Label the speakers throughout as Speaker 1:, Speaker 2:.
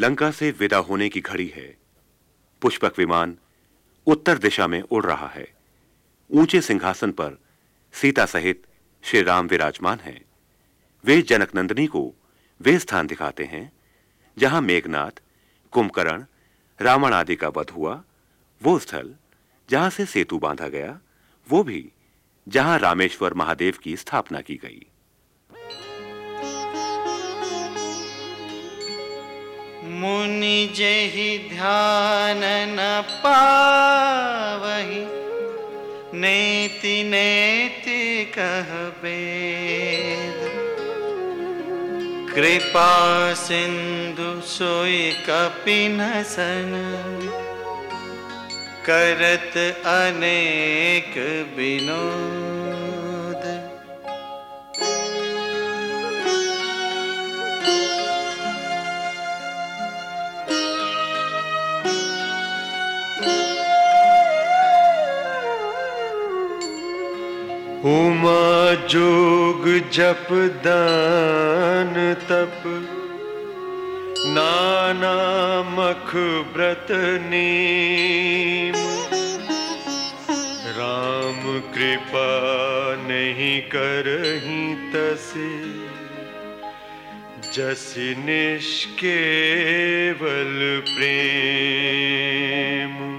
Speaker 1: लंका से विदा होने की घड़ी है। पुष्पक विमान उत्तर दिशा में उड़ रहा है। ऊँचे सिंहासन पर सीता सहित श्री राम विराजमान हैं। वे जनक नंदिनी को वे स्थान दिखाते हैं, जहाँ मेघनाथ कुंभकर्ण, रावण आदि का वध हुआ। वो स्थल जहाँ से सेतु बांधा गया, वो भी जहाँ रामेश्वर महादेव की स्थापना की गई।
Speaker 2: मुनि जहि ध्यान न पावही, नेति नेति कहबे कृपा सिंधु सोई कपिनसन करत अनेक विनोद।
Speaker 3: उमा जोग जप दान तप। नाना मख व्रत नीम। राम कृपा नहीं करही तसे। जस निष्केवल प्रेम।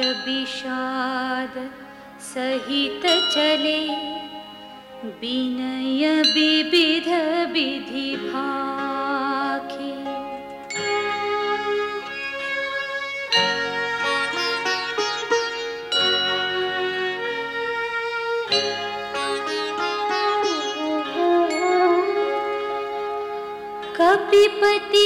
Speaker 4: विषाद सहित चले। विनय विविध विधि भाखी। कपिपति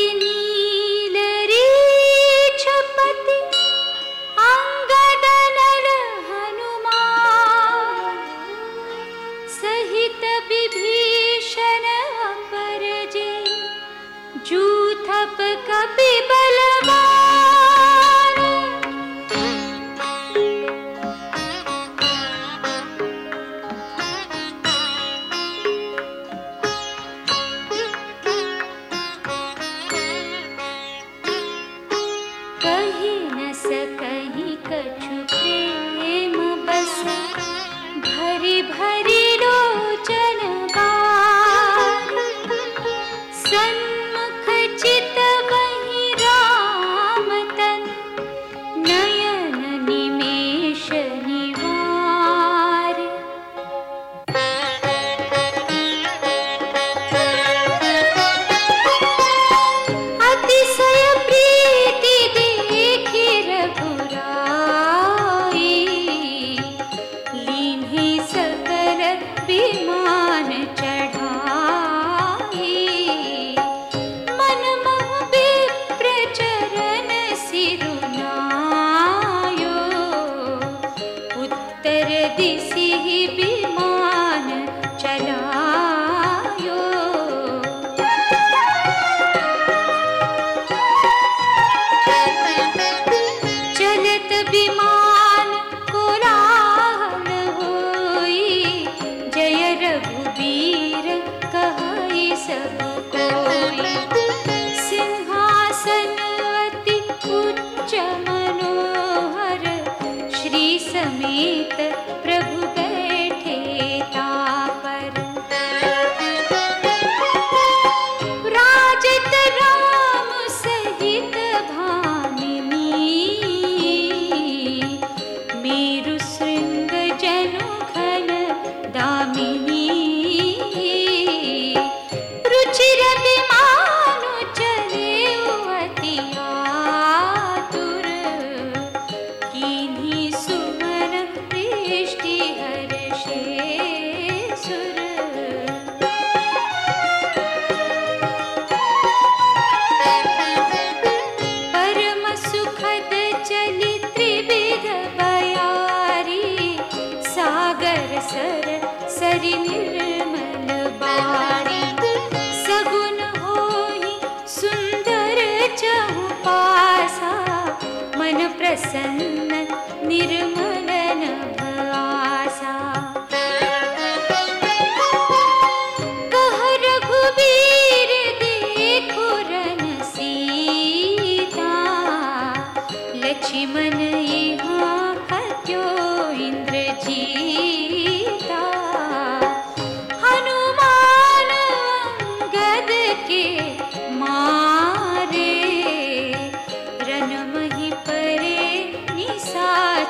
Speaker 3: प्रसन्न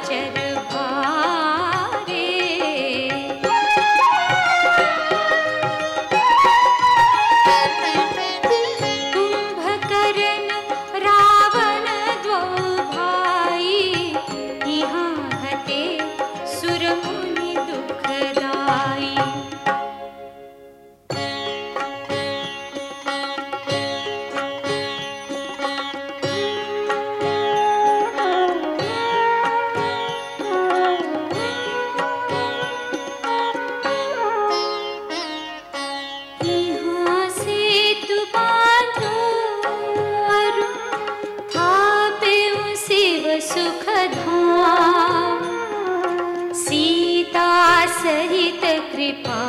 Speaker 3: निसाचर सहित